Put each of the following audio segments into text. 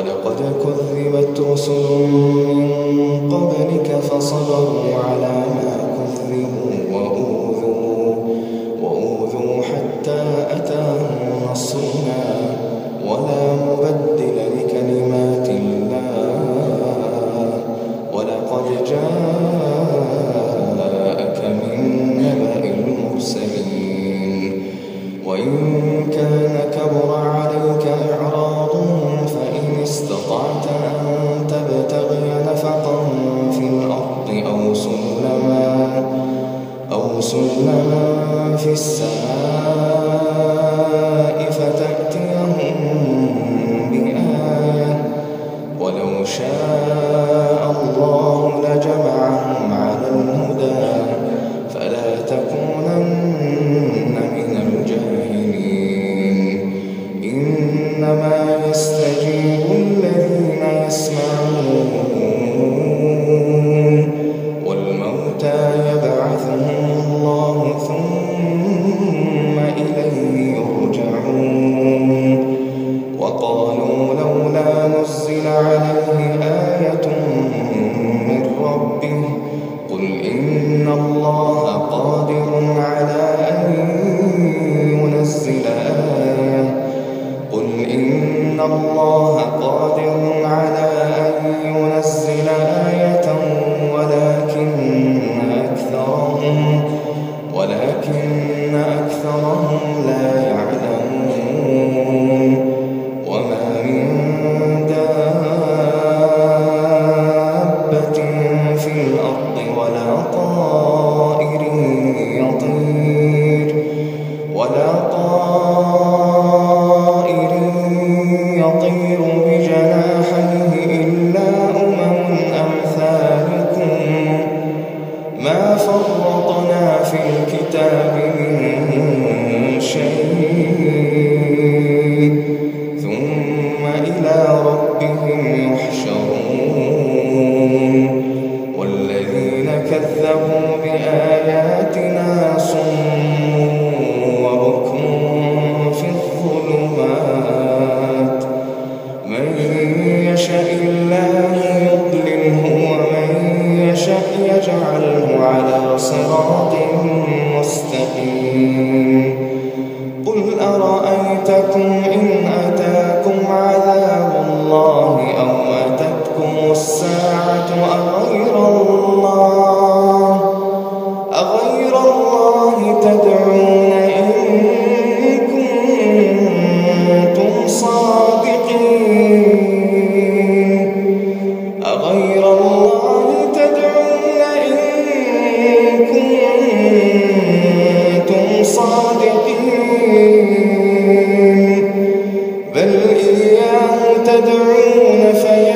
ولقد كذبت رسل من قبلك فصبروا على ما كذبوا وهم رسولا في السماء. الله قادر صراط مستقيم. قل أرأيتكم إن أتاكم عذاب الله أو أتتكم الساعة أغير الله؟ أغير الله تدعون تدعون فيجيب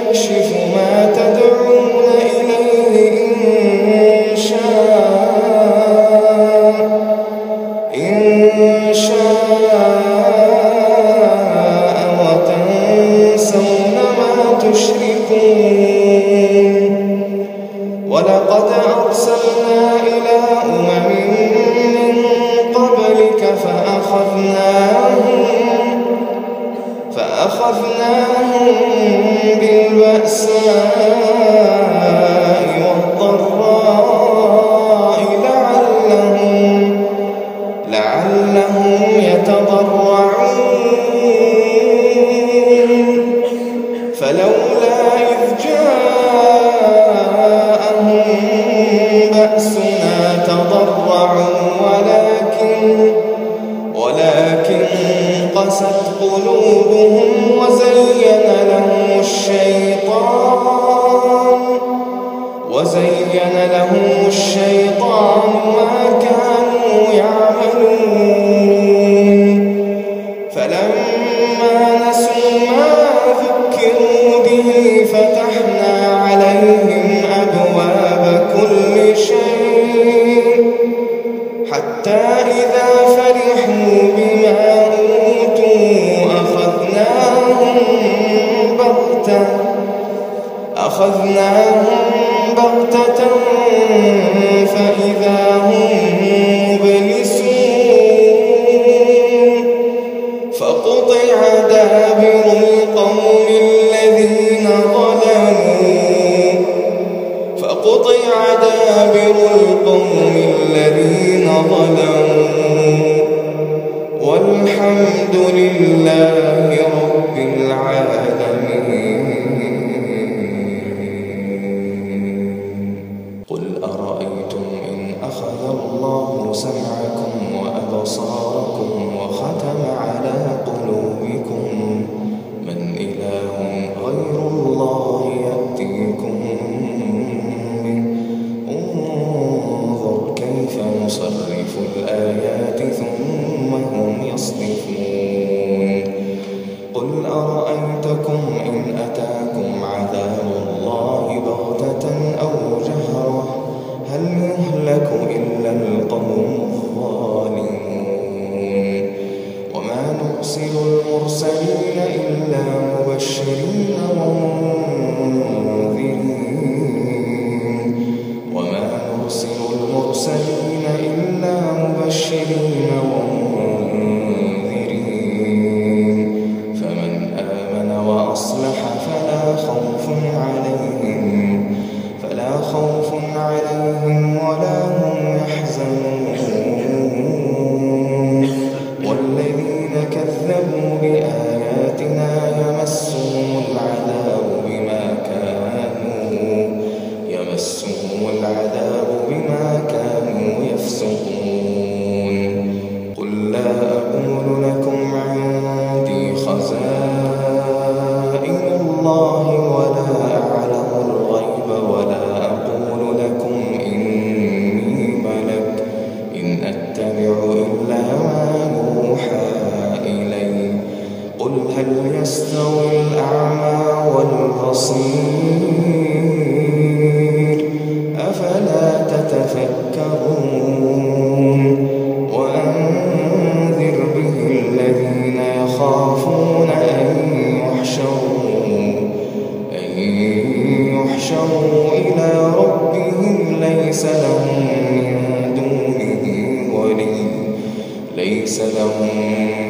ليس لهم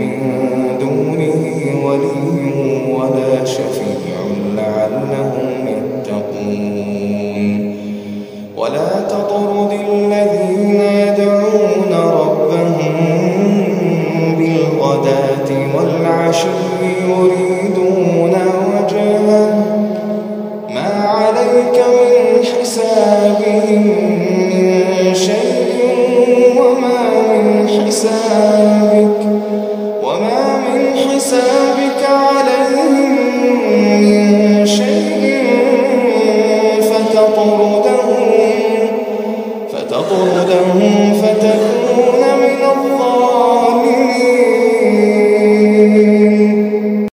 من دونه ولي ولا شفيع لعلهم يتقون. ولا تطرد الذين يدعون ربهم بالغداة والعشر يريدون